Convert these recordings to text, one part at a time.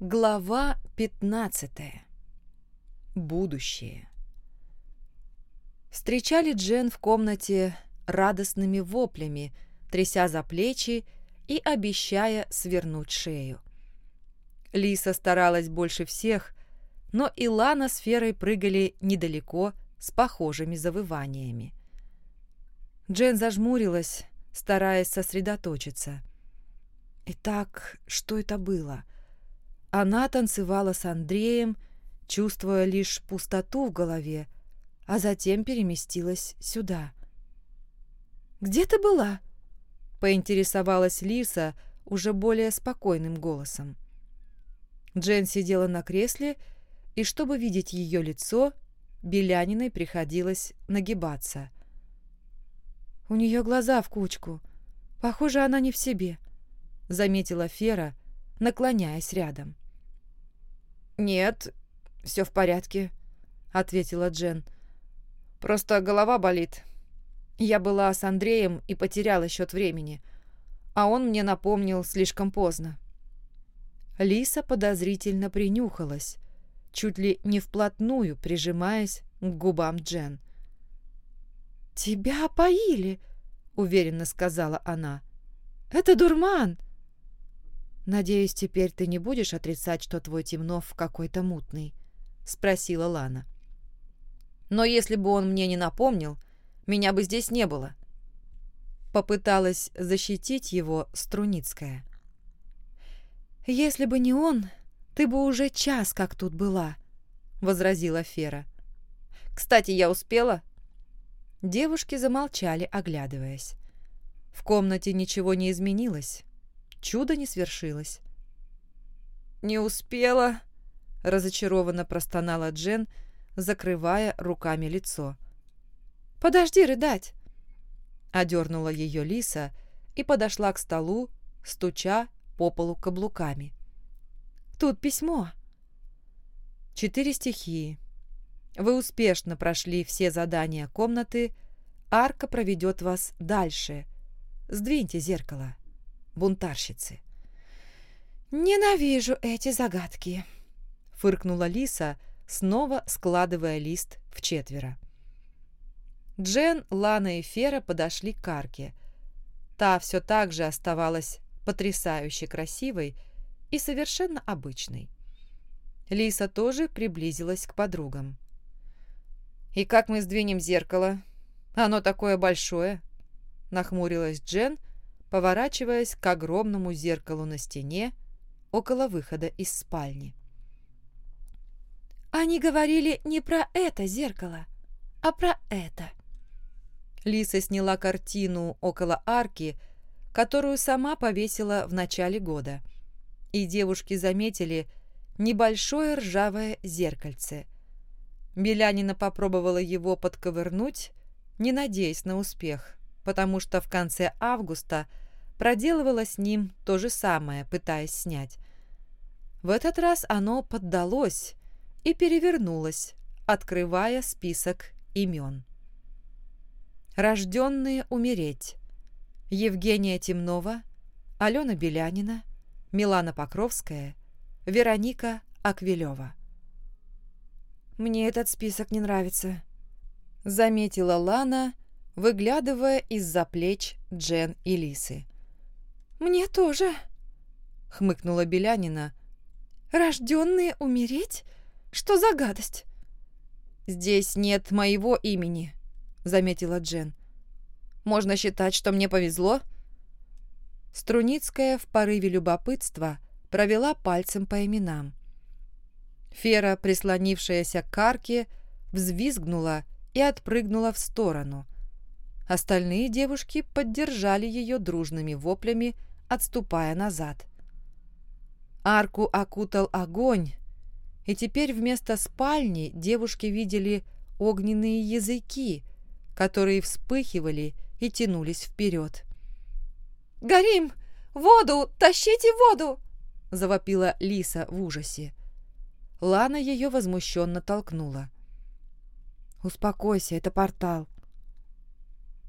Глава 15. Будущее. Встречали Джен в комнате радостными воплями, тряся за плечи и обещая свернуть шею. Лиса старалась больше всех, но и Лана с Ферой прыгали недалеко с похожими завываниями. Джен зажмурилась, стараясь сосредоточиться. Итак, что это было? Она танцевала с Андреем, чувствуя лишь пустоту в голове, а затем переместилась сюда. «Где ты была?» — поинтересовалась Лиса уже более спокойным голосом. Джен сидела на кресле, и чтобы видеть ее лицо, Беляниной приходилось нагибаться. «У нее глаза в кучку. Похоже, она не в себе», — заметила Фера, наклоняясь рядом. «Нет, все в порядке», — ответила Джен. «Просто голова болит. Я была с Андреем и потеряла счет времени, а он мне напомнил слишком поздно». Лиса подозрительно принюхалась, чуть ли не вплотную прижимаясь к губам Джен. «Тебя опоили», — уверенно сказала она. «Это дурман!» «Надеюсь, теперь ты не будешь отрицать, что твой Темнов какой-то мутный?» — спросила Лана. «Но если бы он мне не напомнил, меня бы здесь не было». Попыталась защитить его Струницкая. «Если бы не он, ты бы уже час как тут была», — возразила Фера. «Кстати, я успела?» Девушки замолчали, оглядываясь. В комнате ничего не изменилось. Чудо не свершилось. «Не успела», — разочарованно простонала Джен, закрывая руками лицо. «Подожди рыдать!» Одернула ее Лиса и подошла к столу, стуча по полу каблуками. «Тут письмо». Четыре стихии. Вы успешно прошли все задания комнаты. Арка проведет вас дальше. Сдвиньте зеркало. Бунтарщицы. «Ненавижу эти загадки», — фыркнула Лиса, снова складывая лист в четверо. Джен, Лана и Фера подошли к арке. Та все так же оставалась потрясающе красивой и совершенно обычной. Лиса тоже приблизилась к подругам. «И как мы сдвинем зеркало? Оно такое большое!» Нахмурилась Джен, поворачиваясь к огромному зеркалу на стене около выхода из спальни. «Они говорили не про это зеркало, а про это». Лиса сняла картину около арки, которую сама повесила в начале года. И девушки заметили небольшое ржавое зеркальце. Белянина попробовала его подковырнуть, не надеясь на успех, потому что в конце августа проделывала с ним то же самое, пытаясь снять. В этот раз оно поддалось и перевернулось, открывая список имен. Рожденные умереть. Евгения Темнова, Алена Белянина, Милана Покровская, Вероника Аквилева. «Мне этот список не нравится», — заметила Лана, выглядывая из-за плеч Джен и Лисы. «Мне тоже», — хмыкнула Белянина. «Рожденные умереть? Что за гадость?» «Здесь нет моего имени», — заметила Джен. Можно считать, что мне повезло?» Струницкая в порыве любопытства провела пальцем по именам. Фера, прислонившаяся к арке, взвизгнула и отпрыгнула в сторону. Остальные девушки поддержали ее дружными воплями, отступая назад. Арку окутал огонь, и теперь вместо спальни девушки видели огненные языки, которые вспыхивали и тянулись вперед. «Горим! Воду! Тащите воду!» — завопила Лиса в ужасе. Лана ее возмущенно толкнула. «Успокойся, это портал».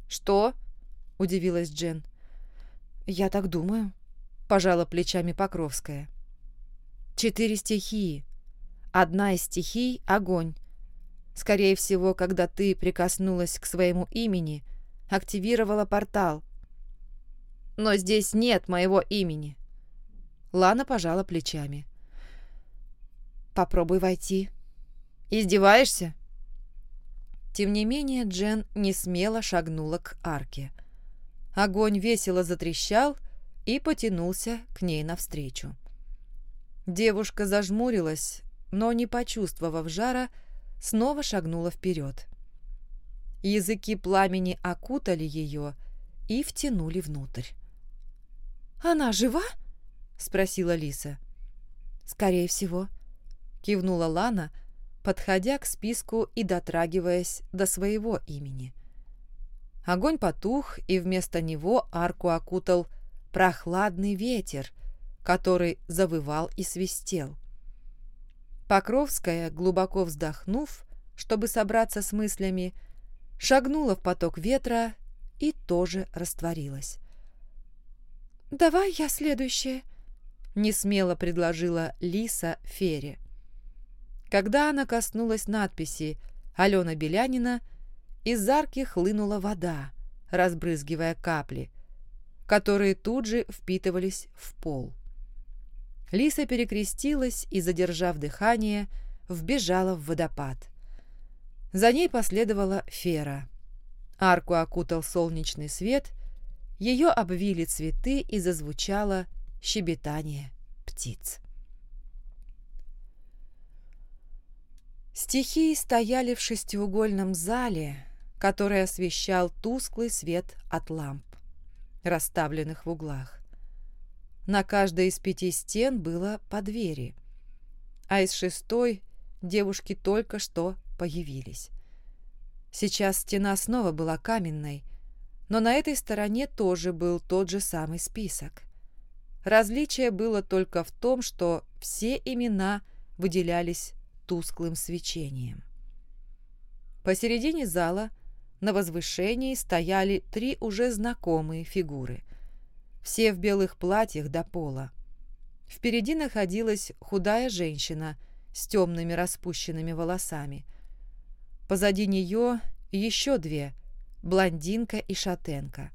«Что?» — удивилась Джен. «Я так думаю», — пожала плечами Покровская. четыре стихии. Одна из стихий — огонь. Скорее всего, когда ты прикоснулась к своему имени, активировала портал. Но здесь нет моего имени. Лана пожала плечами. Попробуй войти. Издеваешься? Тем не менее, Джен не смело шагнула к арке. Огонь весело затрещал и потянулся к ней навстречу. Девушка зажмурилась, но, не почувствовав жара, снова шагнула вперед. Языки пламени окутали ее и втянули внутрь. «Она жива?» — спросила Лиса. «Скорее всего», — кивнула Лана, подходя к списку и дотрагиваясь до своего имени. Огонь потух, и вместо него арку окутал прохладный ветер, который завывал и свистел. Покровская, глубоко вздохнув, чтобы собраться с мыслями, шагнула в поток ветра и тоже растворилась. «Давай я следующая», — несмело предложила Лиса Фере. Когда она коснулась надписи «Алена Белянина», из арки хлынула вода, разбрызгивая капли, которые тут же впитывались в пол. Лиса перекрестилась и, задержав дыхание, вбежала в водопад. За ней последовала Фера. Арку окутал солнечный свет, ее обвили цветы и зазвучало щебетание птиц. Стихии стояли в шестиугольном зале, который освещал тусклый свет от ламп, расставленных в углах. На каждой из пяти стен было по двери, а из шестой девушки только что появились. Сейчас стена снова была каменной, но на этой стороне тоже был тот же самый список. Различие было только в том, что все имена выделялись тусклым свечением. Посередине зала на возвышении стояли три уже знакомые фигуры – все в белых платьях до пола. Впереди находилась худая женщина с темными распущенными волосами. Позади нее еще две – блондинка и шатенка.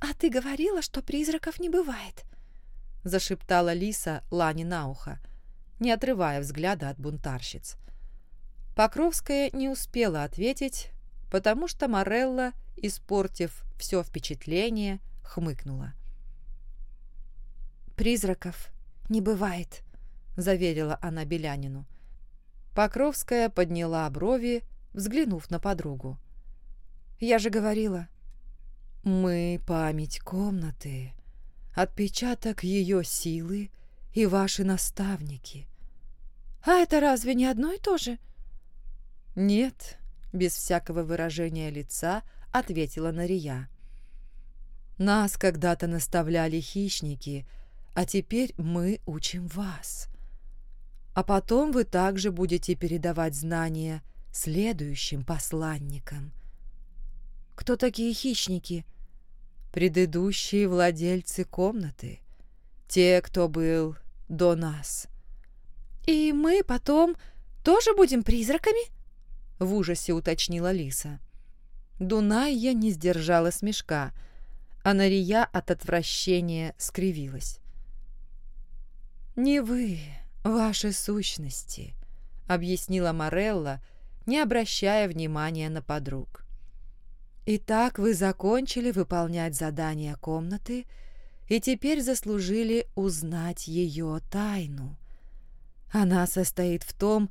«А ты говорила, что призраков не бывает», – зашептала Лиса Лане на ухо, не отрывая взгляда от бунтарщиц. Покровская не успела ответить, потому что Морелла, испортив все впечатление, хмыкнула. «Призраков не бывает», — заверила она Белянину. Покровская подняла брови, взглянув на подругу. «Я же говорила». «Мы — память комнаты, отпечаток ее силы и ваши наставники». «А это разве не одно и то же?» «Нет», — без всякого выражения лица ответила Нария. Нас когда-то наставляли хищники, а теперь мы учим вас. А потом вы также будете передавать знания следующим посланникам. Кто такие хищники? Предыдущие владельцы комнаты. Те, кто был до нас. И мы потом тоже будем призраками? В ужасе уточнила Лиса. Дунайя не сдержала смешка — а Нария от отвращения скривилась. «Не вы, ваши сущности», — объяснила Морелла, не обращая внимания на подруг. «Итак, вы закончили выполнять задание комнаты и теперь заслужили узнать ее тайну. Она состоит в том,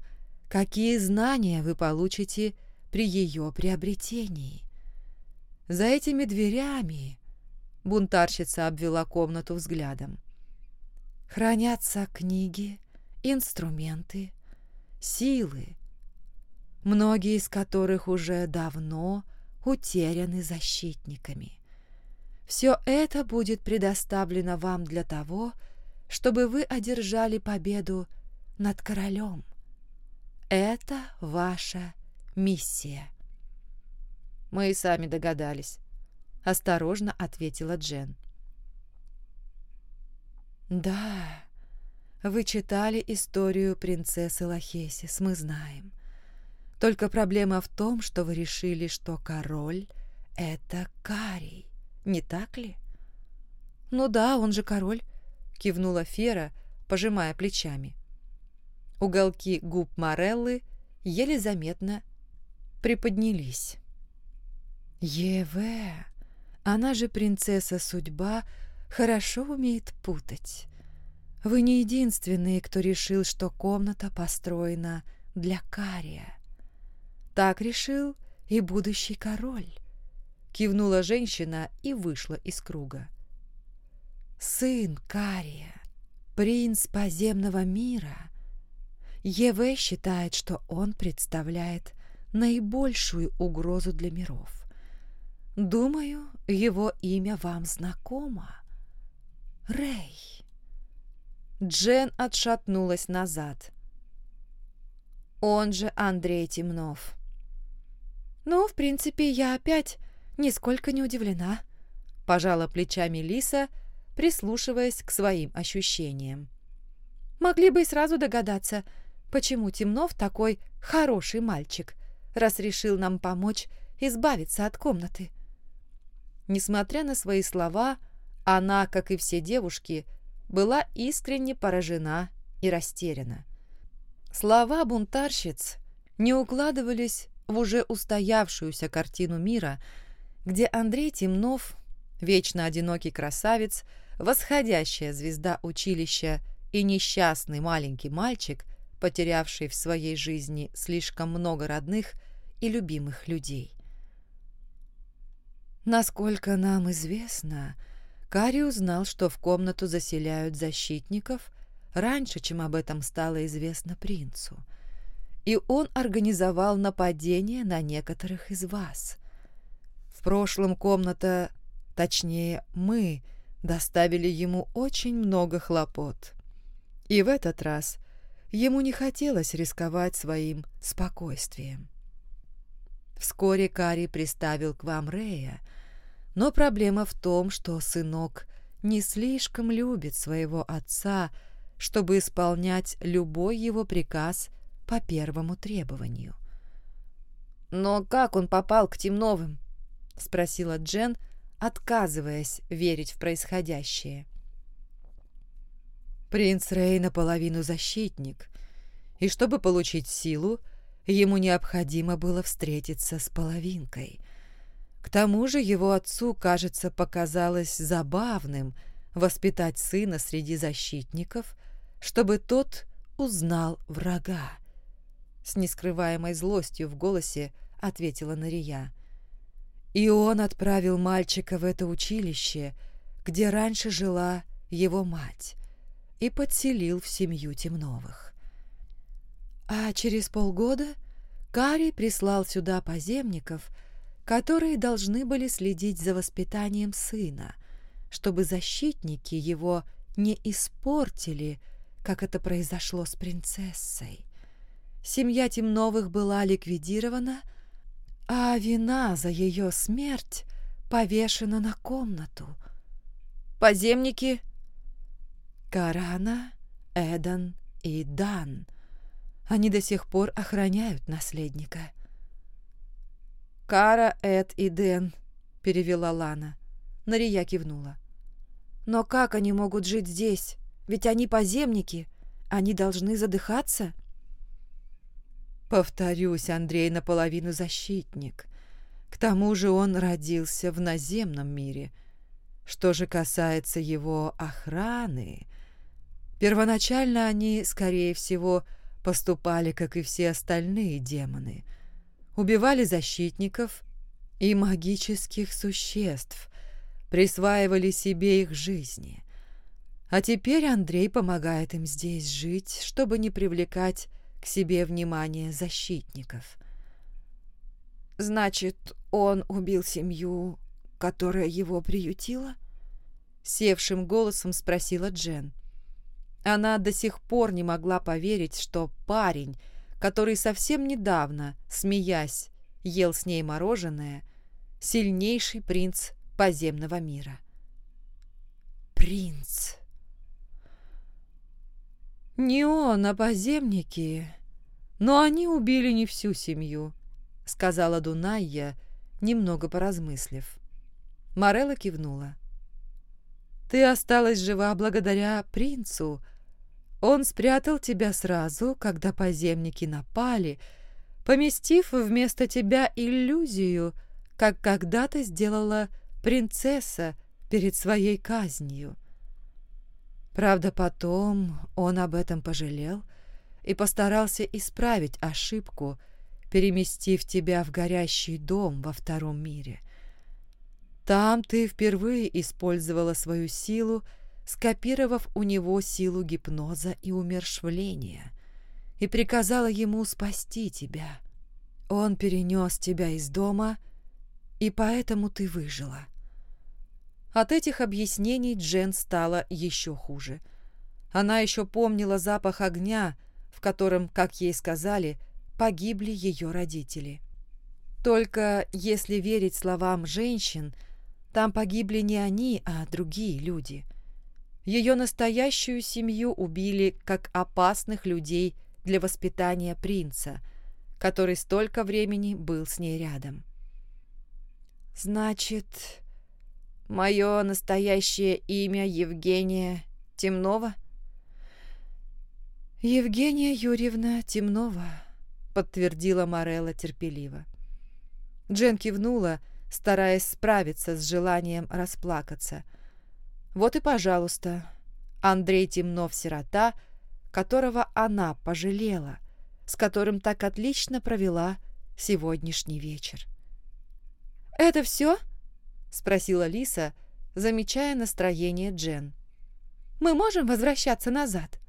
какие знания вы получите при ее приобретении. За этими дверями Бунтарщица обвела комнату взглядом. Хранятся книги, инструменты, силы, многие из которых уже давно утеряны защитниками. Все это будет предоставлено вам для того, чтобы вы одержали победу над королем. Это ваша миссия. Мы и сами догадались осторожно ответила Джен. Да, Вы читали историю принцессы Лахесис, мы знаем. Только проблема в том, что вы решили, что король — это Карий, не так ли? Ну да, он же король, кивнула Фера, пожимая плечами. Уголки губ Мореллы еле заметно приподнялись. Еве, она же принцесса судьба, хорошо умеет путать. Вы не единственные, кто решил, что комната построена для Кария. Так решил и будущий король. Кивнула женщина и вышла из круга. Сын Кария, принц подземного мира. Еве считает, что он представляет наибольшую угрозу для миров. Думаю, его имя вам знакомо. Рэй. Джен отшатнулась назад. Он же Андрей Темнов. «Ну, в принципе, я опять нисколько не удивлена», — пожала плечами Лиса, прислушиваясь к своим ощущениям. «Могли бы и сразу догадаться, почему Темнов такой хороший мальчик, раз решил нам помочь избавиться от комнаты». Несмотря на свои слова, она, как и все девушки, была искренне поражена и растеряна. Слова бунтарщиц не укладывались в уже устоявшуюся картину мира, где Андрей Темнов, вечно одинокий красавец, восходящая звезда училища и несчастный маленький мальчик, потерявший в своей жизни слишком много родных и любимых людей. Насколько нам известно, Кари узнал, что в комнату заселяют защитников раньше, чем об этом стало известно принцу – и он организовал нападение на некоторых из вас. В прошлом комната, точнее, мы доставили ему очень много хлопот. И в этот раз ему не хотелось рисковать своим спокойствием. Вскоре Кари приставил к вам Рея, но проблема в том, что сынок не слишком любит своего отца, чтобы исполнять любой его приказ по первому требованию. «Но как он попал к Темновым?» — спросила Джен, отказываясь верить в происходящее. Принц Рей наполовину защитник, и чтобы получить силу, ему необходимо было встретиться с половинкой. К тому же его отцу, кажется, показалось забавным воспитать сына среди защитников, чтобы тот узнал врага. С нескрываемой злостью в голосе ответила Нария. И он отправил мальчика в это училище, где раньше жила его мать, и подселил в семью Темновых. А через полгода Карий прислал сюда поземников, которые должны были следить за воспитанием сына, чтобы защитники его не испортили, как это произошло с принцессой. Семья Темновых была ликвидирована, а вина за ее смерть повешена на комнату. Поземники Карана, Эдан и Дан. Они до сих пор охраняют наследника. «Кара, Эд и Дэн», — перевела Лана. Нария кивнула. «Но как они могут жить здесь? Ведь они поземники. Они должны задыхаться?» Повторюсь, Андрей наполовину защитник. К тому же он родился в наземном мире. Что же касается его охраны, первоначально они, скорее всего, поступали, как и все остальные демоны. Убивали защитников и магических существ, присваивали себе их жизни. А теперь Андрей помогает им здесь жить, чтобы не привлекать к себе внимание защитников. «Значит, он убил семью, которая его приютила?» Севшим голосом спросила Джен. Она до сих пор не могла поверить, что парень, который совсем недавно, смеясь, ел с ней мороженое, сильнейший принц подземного мира. «Принц!» Не он, а поземники. Но они убили не всю семью, сказала Дунайя, немного поразмыслив. Морелла кивнула. Ты осталась жива благодаря принцу. Он спрятал тебя сразу, когда поземники напали, поместив вместо тебя иллюзию, как когда-то сделала принцесса перед своей казнью. Правда, потом он об этом пожалел и постарался исправить ошибку, переместив тебя в горящий дом во втором мире. Там ты впервые использовала свою силу, скопировав у него силу гипноза и умершвления, и приказала ему спасти тебя. Он перенес тебя из дома, и поэтому ты выжила. От этих объяснений Джен стало еще хуже. Она еще помнила запах огня, в котором, как ей сказали, погибли ее родители. Только если верить словам женщин – там погибли не они, а другие люди. Ее настоящую семью убили как опасных людей для воспитания принца, который столько времени был с ней рядом. «Значит, мое настоящее имя Евгения Темнова?» «Евгения Юрьевна Темнова», — подтвердила Морелла терпеливо. Джен кивнула, — стараясь справиться с желанием расплакаться. Вот и пожалуйста, Андрей Темнов-сирота, которого она пожалела, с которым так отлично провела сегодняшний вечер. «Это все?» — спросила Лиса, замечая настроение Джен. «Мы можем возвращаться назад?»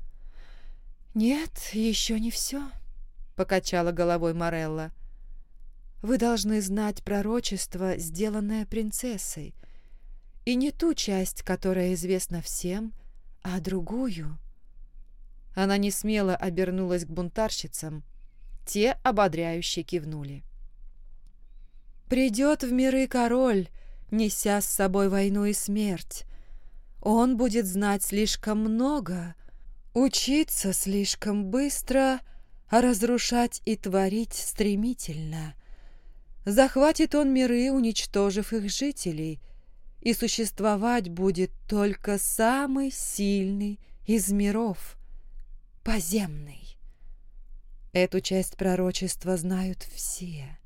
«Нет, еще не все», — покачала головой Морелла. Вы должны знать пророчество, сделанное принцессой, и не ту часть, которая известна всем, а другую. Она не смело обернулась к бунтарщицам. Те ободряюще кивнули. «Придет в миры король, неся с собой войну и смерть. Он будет знать слишком много, учиться слишком быстро, а разрушать и творить стремительно». Захватит он миры, уничтожив их жителей, и существовать будет только самый сильный из миров — поземный. Эту часть пророчества знают все.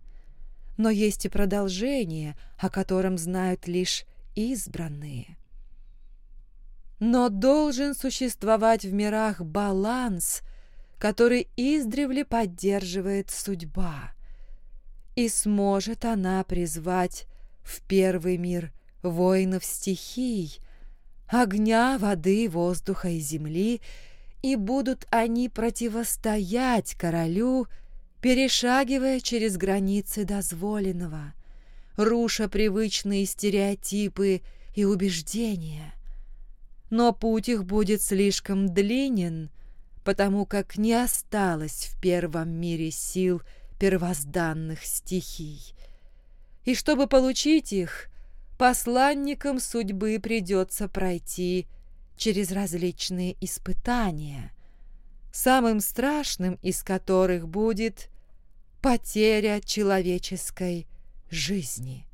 Но есть и продолжение, о котором знают лишь избранные. Но должен существовать в мирах баланс, который издревле поддерживает судьба — и сможет она призвать в первый мир воинов стихий, огня, воды, воздуха и земли, и будут они противостоять королю, перешагивая через границы дозволенного, руша привычные стереотипы и убеждения. Но путь их будет слишком длинен, потому как не осталось в первом мире сил – первозданных стихий. И чтобы получить их, посланникам судьбы придется пройти через различные испытания, самым страшным из которых будет потеря человеческой жизни.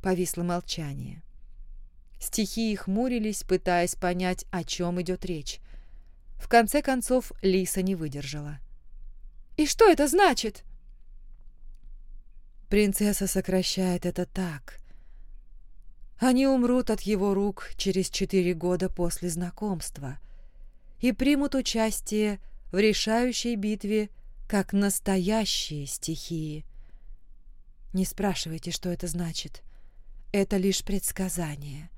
Повисло молчание. Стихии хмурились, пытаясь понять, о чем идет речь. В конце концов Лиса не выдержала. И что это значит?» Принцесса сокращает это так. Они умрут от его рук через четыре года после знакомства и примут участие в решающей битве как настоящие стихии. Не спрашивайте, что это значит. Это лишь предсказание.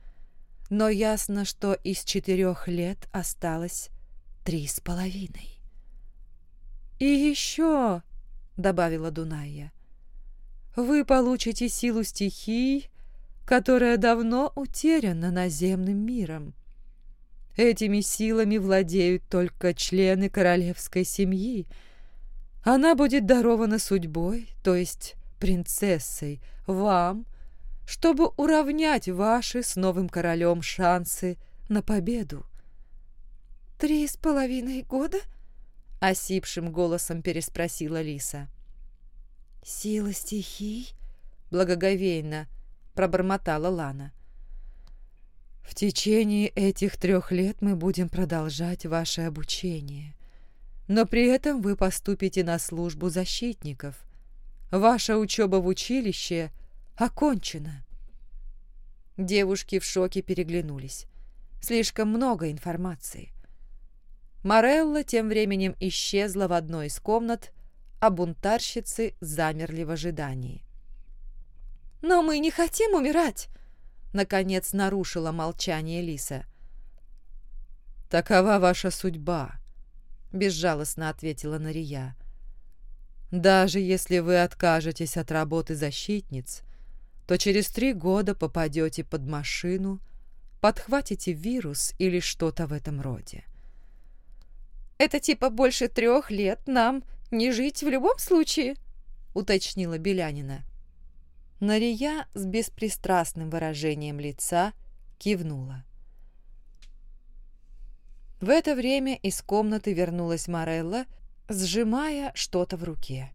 Но ясно, что из четырех лет осталось три с половиной. «И еще», — добавила Дуная, — «вы получите силу стихий, которая давно утеряна наземным миром. Этими силами владеют только члены королевской семьи. Она будет дарована судьбой, то есть принцессой, вам, чтобы уравнять ваши с новым королем шансы на победу. «Три с половиной года?» — осипшим голосом переспросила Лиса. «Сила стихий?» — благоговейно пробормотала Лана. «В течение этих трех лет мы будем продолжать ваше обучение, но при этом вы поступите на службу защитников. Ваша учеба в училище окончена». Девушки в шоке переглянулись. Слишком много информации. Морелла тем временем исчезла в одной из комнат, а бунтарщицы замерли в ожидании. «Но мы не хотим умирать!» Наконец нарушила молчание Лиса. «Такова ваша судьба», — безжалостно ответила Нария. «Даже если вы откажетесь от работы защитниц, то через три года попадете под машину, подхватите вирус или что-то в этом роде. «Это типа больше трех лет нам не жить в любом случае?» — уточнила Белянина. Нария с беспристрастным выражением лица кивнула. В это время из комнаты вернулась Морелла, сжимая что-то в руке.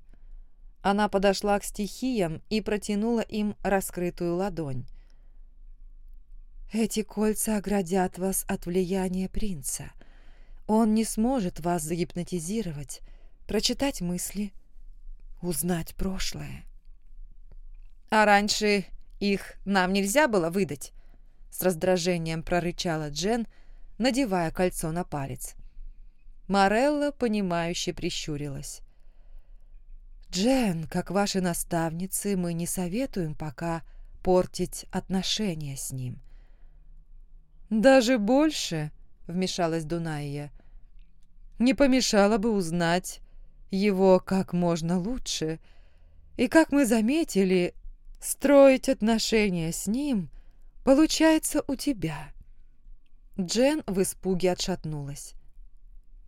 Она подошла к стихиям и протянула им раскрытую ладонь. «Эти кольца оградят вас от влияния принца. Он не сможет вас загипнотизировать, прочитать мысли, узнать прошлое». «А раньше их нам нельзя было выдать?» С раздражением прорычала Джен, надевая кольцо на палец. Морелла, понимающе прищурилась. «Джен, как ваши наставницы, мы не советуем пока портить отношения с ним». «Даже больше», — вмешалась Дунайя, — «не помешало бы узнать его как можно лучше. И, как мы заметили, Строить отношения с ним получается у тебя. Джен в испуге отшатнулась.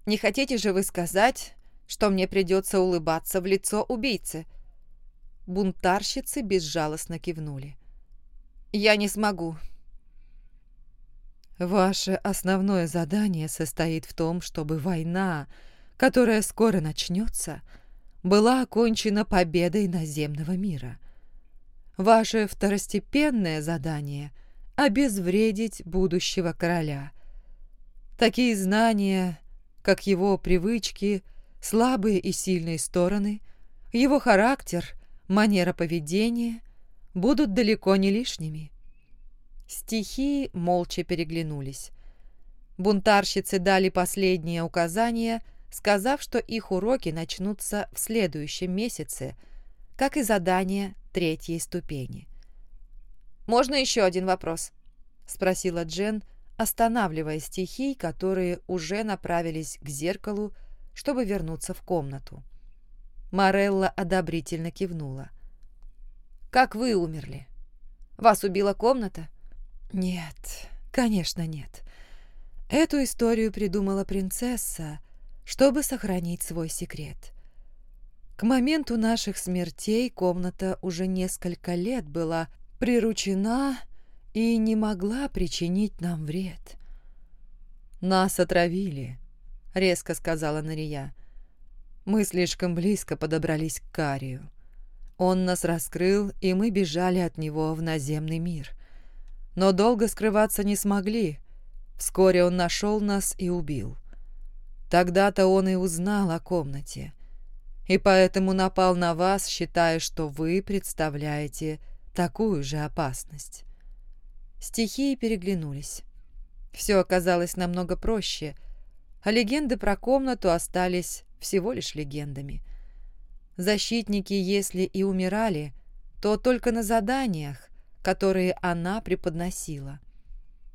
«Не хотите же вы сказать, что мне придется улыбаться в лицо убийцы?» Бунтарщицы безжалостно кивнули. «Я не смогу». «Ваше основное задание состоит в том, чтобы война, которая скоро начнется, была окончена победой наземного мира. Ваше второстепенное задание — обезвредить будущего короля. Такие знания, как его привычки, слабые и сильные стороны, его характер, манера поведения, будут далеко не лишними. Стихии молча переглянулись. Бунтарщицы дали последние указания, сказав, что их уроки начнутся в следующем месяце, как и задание третьей ступени. «Можно еще один вопрос?» — спросила Джен, останавливая стихий, которые уже направились к зеркалу, чтобы вернуться в комнату. Морелла одобрительно кивнула. «Как вы умерли? Вас убила комната?» «Нет, конечно нет. Эту историю придумала принцесса, чтобы сохранить свой секрет. К моменту наших смертей комната уже несколько лет была приручена и не могла причинить нам вред. «Нас отравили», — резко сказала Нария. «Мы слишком близко подобрались к Карию. Он нас раскрыл, и мы бежали от него в наземный мир. Но долго скрываться не смогли. Вскоре он нашел нас и убил. Тогда-то он и узнал о комнате и поэтому напал на вас, считая, что вы представляете такую же опасность. Стихии переглянулись. Все оказалось намного проще, а легенды про комнату остались всего лишь легендами. Защитники, если и умирали, то только на заданиях, которые она преподносила.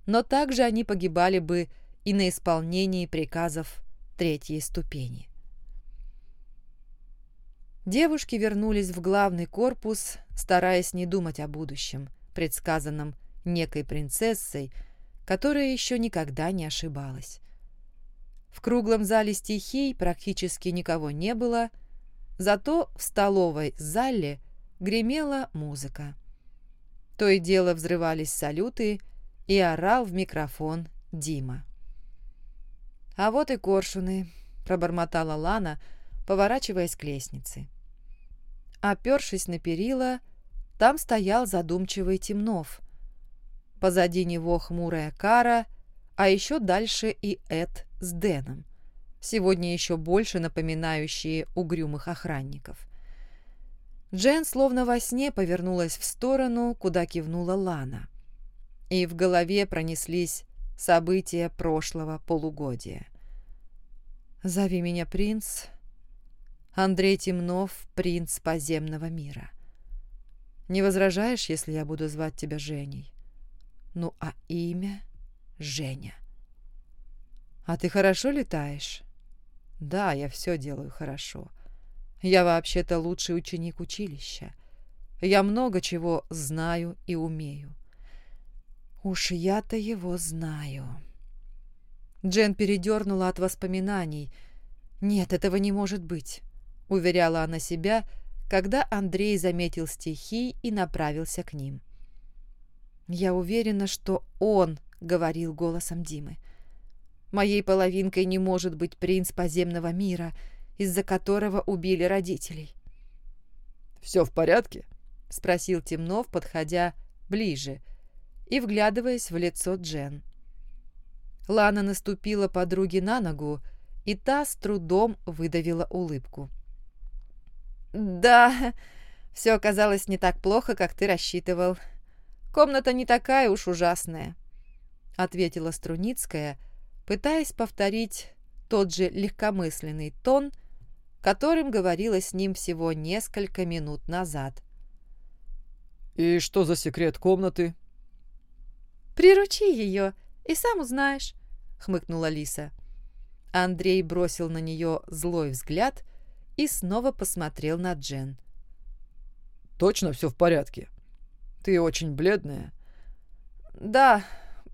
Но также они погибали бы и на исполнении приказов третьей ступени. Девушки вернулись в главный корпус, стараясь не думать о будущем, предсказанном некой принцессой, которая еще никогда не ошибалась. В круглом зале стихий практически никого не было, зато в столовой зале гремела музыка. То и дело взрывались салюты, и орал в микрофон Дима. «А вот и коршуны», — пробормотала Лана, поворачиваясь к лестнице. Опершись на перила, там стоял задумчивый Темнов. Позади него хмурая Кара, а еще дальше и Эд с Дэном, сегодня еще больше напоминающие угрюмых охранников. Джен словно во сне повернулась в сторону, куда кивнула Лана. И в голове пронеслись события прошлого полугодия. «Зови меня принц», Андрей Темнов, принц подземного мира. Не возражаешь, если я буду звать тебя Женей? Ну, а имя — Женя. А ты хорошо летаешь? Да, я все делаю хорошо. Я вообще-то лучший ученик училища. Я много чего знаю и умею. Уж я-то его знаю. Джен передернула от воспоминаний. Нет, этого не может быть, уверяла она себя, когда Андрей заметил стихи и направился к ним. Я уверена, что он говорил голосом Димы. Моей половинкой не может быть принц подземного мира — из-за которого убили родителей. «Все в порядке?» — спросил Темнов, подходя ближе и вглядываясь в лицо Джен. Лана наступила подруге на ногу, и та с трудом выдавила улыбку. «Да, все оказалось не так плохо, как ты рассчитывал. Комната не такая уж ужасная», — ответила Струницкая, пытаясь повторить тот же легкомысленный тон, которым говорила с ним всего несколько минут назад. «И что за секрет комнаты?» «Приручи ее, и сам узнаешь», — хмыкнула Лиса. Андрей бросил на нее злой взгляд и снова посмотрел на Джен. «Точно все в порядке? Ты очень бледная». «Да,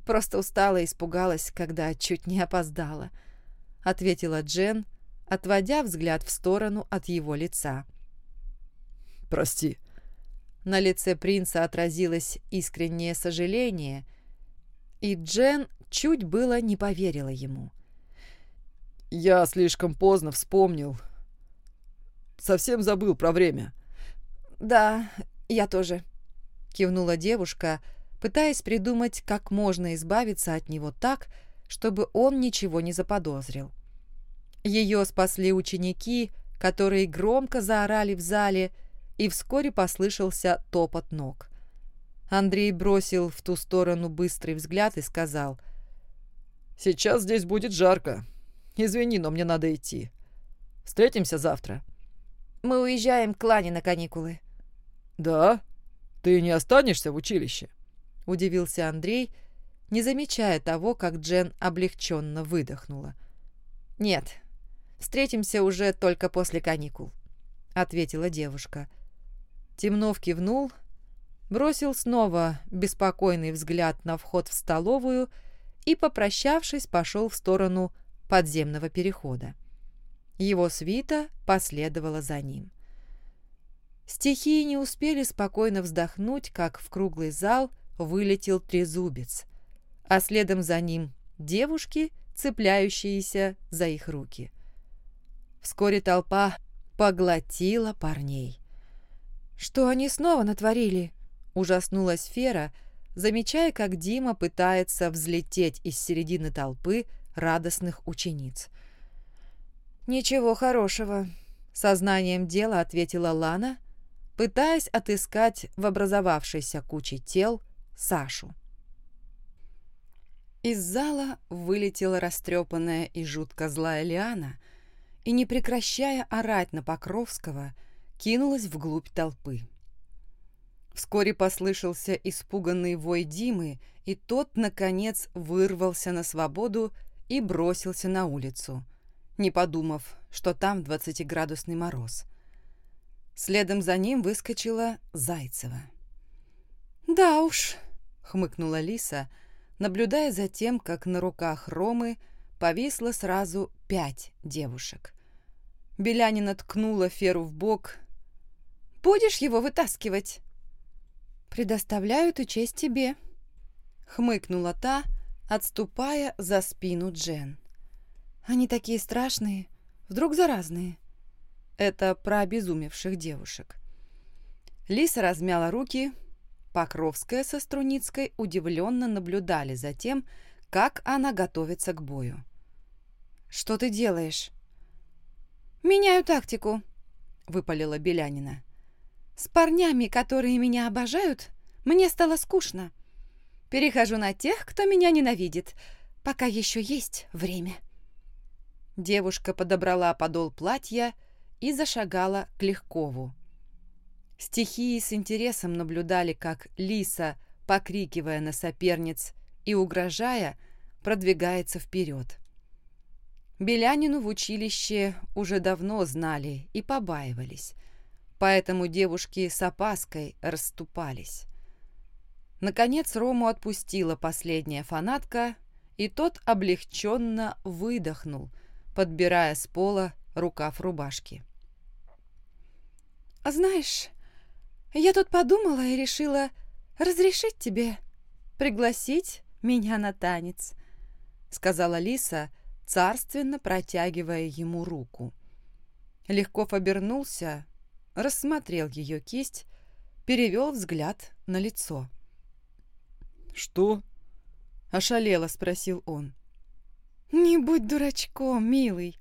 просто устала и испугалась, когда чуть не опоздала», — ответила Джен, — отводя взгляд в сторону от его лица. «Прости». На лице принца отразилось искреннее сожаление, и Джен чуть было не поверила ему. «Я слишком поздно вспомнил. Совсем забыл про время». «Да, я тоже», — кивнула девушка, пытаясь придумать, как можно избавиться от него так, чтобы он ничего не заподозрил. Ее спасли ученики, которые громко заорали в зале, и вскоре послышался топот ног. Андрей бросил в ту сторону быстрый взгляд и сказал. «Сейчас здесь будет жарко. Извини, но мне надо идти. Встретимся завтра». «Мы уезжаем к Лане на каникулы». «Да? Ты не останешься в училище?» — удивился Андрей, не замечая того, как Джен облегченно выдохнула. «Нет, Встретимся уже только после каникул», — ответила девушка. Темнов кивнул, бросил снова беспокойный взгляд на вход в столовую и, попрощавшись, пошел в сторону подземного перехода. Его свита последовала за ним. Стихии не успели спокойно вздохнуть, как в круглый зал вылетел трезубец, а следом за ним девушки, цепляющиеся за их руки. Вскоре толпа поглотила парней. «Что они снова натворили?» – ужаснулась Фера, замечая, как Дима пытается взлететь из середины толпы радостных учениц. «Ничего хорошего», – сознанием дела ответила Лана, пытаясь отыскать в образовавшейся куче тел Сашу. Из зала вылетела растрепанная и жутко злая Лиана – и, не прекращая орать на Покровского, кинулась вглубь толпы. Вскоре послышался испуганный вой Димы, и тот, наконец, вырвался на свободу и бросился на улицу, не подумав, что там двадцатиградусный мороз. Следом за ним выскочила Зайцева. «Да уж», — хмыкнула Лиса, наблюдая за тем, как на руках Ромы повисло сразу пять девушек. Белянина ткнула Феру в бок. «Будешь его вытаскивать?» «Предоставляю эту честь тебе», — хмыкнула та, отступая за спину Джен. Они такие страшные, вдруг заразные. Это про обезумевших девушек. Лиса размяла руки. Покровская со Струницкой удивленно наблюдали за тем, как она готовится к бою. «Что ты делаешь?» «Меняю тактику», — выпалила Белянина. «С парнями, которые меня обожают, мне стало скучно. Перехожу на тех, кто меня ненавидит, пока еще есть время». Девушка подобрала подол платья и зашагала к Легкову. Стихии с интересом наблюдали, как Лиса, покрикивая на соперниц и угрожая, продвигается вперед. Белянину в училище уже давно знали и побаивались, поэтому девушки с опаской расступались. Наконец Рому отпустила последняя фанатка, и тот облегченно выдохнул, подбирая с пола рукав рубашки. «А знаешь, я тут подумала и решила разрешить тебе пригласить меня на танец», сказала Лиса, царственно протягивая ему руку. Легков обернулся, рассмотрел ее кисть, перевел взгляд на лицо. «Что?» — ошалело спросил он. «Не будь дурачком, милый.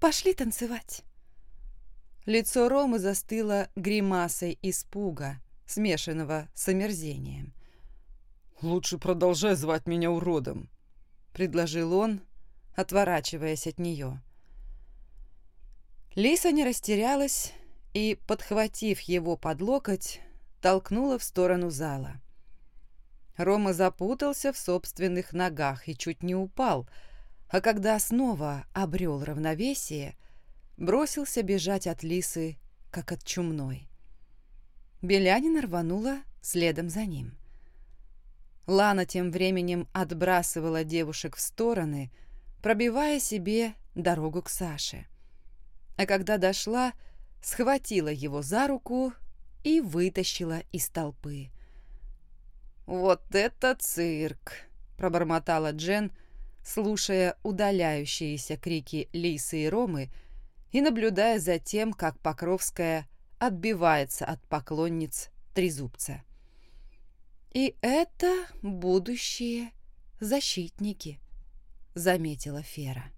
Пошли танцевать». Лицо Ромы застыло гримасой испуга, смешанного с омерзением. «Лучше продолжай звать меня уродом», — предложил он, отворачиваясь от нее. Лиса не растерялась и, подхватив его под локоть, толкнула в сторону зала. Рома запутался в собственных ногах и чуть не упал — а когда снова обрел равновесие, бросился бежать от лисы, как от чумной. Белянина рванула следом за ним. Лана тем временем отбрасывала девушек в стороны, пробивая себе дорогу к Саше. А когда дошла, схватила его за руку и вытащила из толпы. «Вот это цирк!» — пробормотала Джен — слушая удаляющиеся крики Лисы и Ромы и наблюдая за тем, как Покровская отбивается от поклонниц Трезубца. «И это будущие защитники», — заметила Фера.